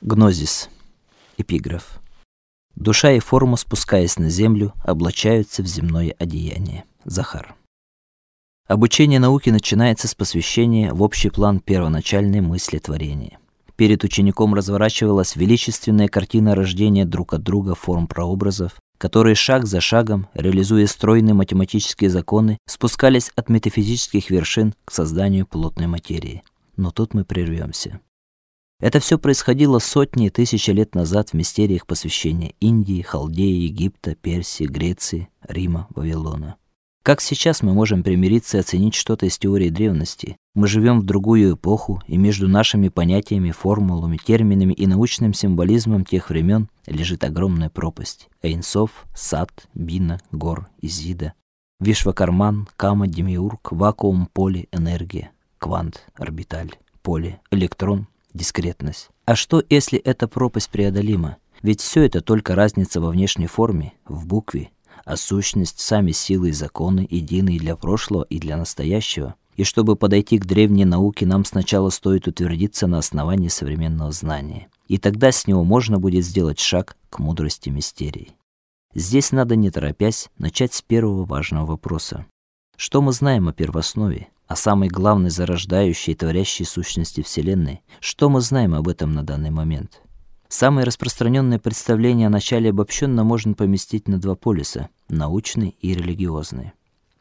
Гнозис. Эпиграф. Душа и форма, спускаясь на землю, облачаются в земное одеяние. Захар. Обучение науке начинается с посвящения в общий план первоначальной мысли творения. Перед учеником разворачивалась величественная картина рождения друг от друга форм прообразов, которые шаг за шагом, реализуя стройные математические законы, спускались от метафизических вершин к созданию плотной материи. Но тут мы прервемся. Это все происходило сотни и тысячи лет назад в мистериях посвящения Индии, Халдеи, Египта, Персии, Греции, Рима, Вавилона. Как сейчас мы можем примириться и оценить что-то из теории древности? Мы живем в другую эпоху, и между нашими понятиями, формулами, терминами и научным символизмом тех времен лежит огромная пропасть. Эйнсов, Сат, Бина, Гор, Изида, Вишвакарман, Кама, Демиург, вакуум, поле, энергия, квант, орбиталь, поле, электрон, дискретность. А что, если эта пропасть преодолима? Ведь все это только разница во внешней форме, в букве, а сущность сами силы и законы едины для прошлого и для настоящего. И чтобы подойти к древней науке, нам сначала стоит утвердиться на основании современного знания. И тогда с него можно будет сделать шаг к мудрости мистерий. Здесь надо не торопясь начать с первого важного вопроса. Что мы знаем о первооснове, о самой главной зарождающей и творящей сущности Вселенной. Что мы знаем об этом на данный момент? Самое распространенное представление о начале обобщенно можно поместить на два полюса научный и религиозный.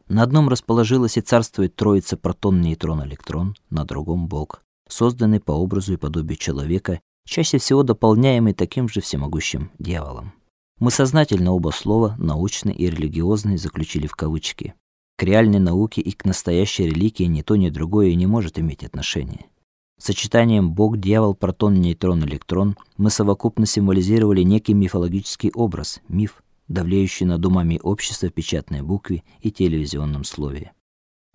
На одном расположилась и царствует троица протон, нейтрон, электрон, на другом Бог, созданный по образу и подобию человека, чаще всего дополняемый таким же всемогущим дьяволом. Мы сознательно оба слова научный и религиозный заключили в кавычки. К реальной науке и к настоящей религии ни то, ни другое не может иметь отношения. Сочетанием Бог, дьявол, протон, нейтрон, электрон мы совокупно символизировали некий мифологический образ, миф, давлеющий над умами общества в печатной букве и телевизионном слове.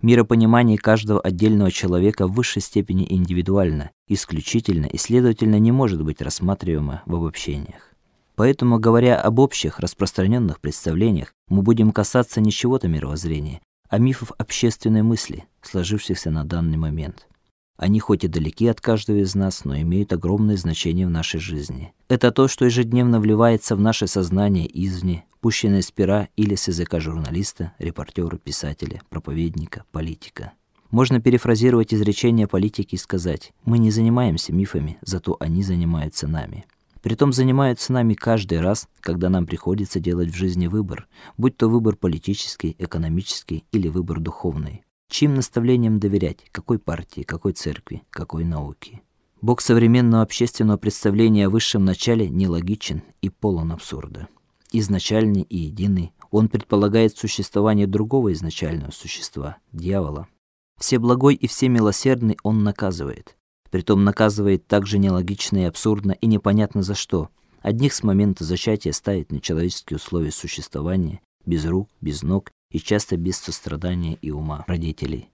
Миропонимание каждого отдельного человека в высшей степени индивидуально, исключительно и, следовательно, не может быть рассматриваемо в обобщениях. Поэтому, говоря об общих распространенных представлениях, мы будем касаться не чего-то мировоззрения, а мифов общественной мысли, сложившихся на данный момент. Они хоть и далеки от каждого из нас, но имеют огромное значение в нашей жизни. Это то, что ежедневно вливается в наше сознание извне, пущенное с пера или с языка журналиста, репортера, писателя, проповедника, политика. Можно перефразировать изречение политики и сказать: мы не занимаемся мифами, зато они занимаются нами. Притом занимаются нами каждый раз, когда нам приходится делать в жизни выбор, будь то выбор политический, экономический или выбор духовный. Чьим наставлениям доверять, какой партии, какой церкви, какой науке? Бог современного общественного представления о высшем начале нелогичен и полон абсурда. Изначальный и единый, он предполагает существование другого изначального существа дьявола. Всеблагой и всемилосердный он наказывает. Притом наказывает так же нелогично и абсурдно и непонятно за что. Одних с момента зачатия ставит на человеческие условия существования, без рук, без ног и часто без сострадания и ума родителей.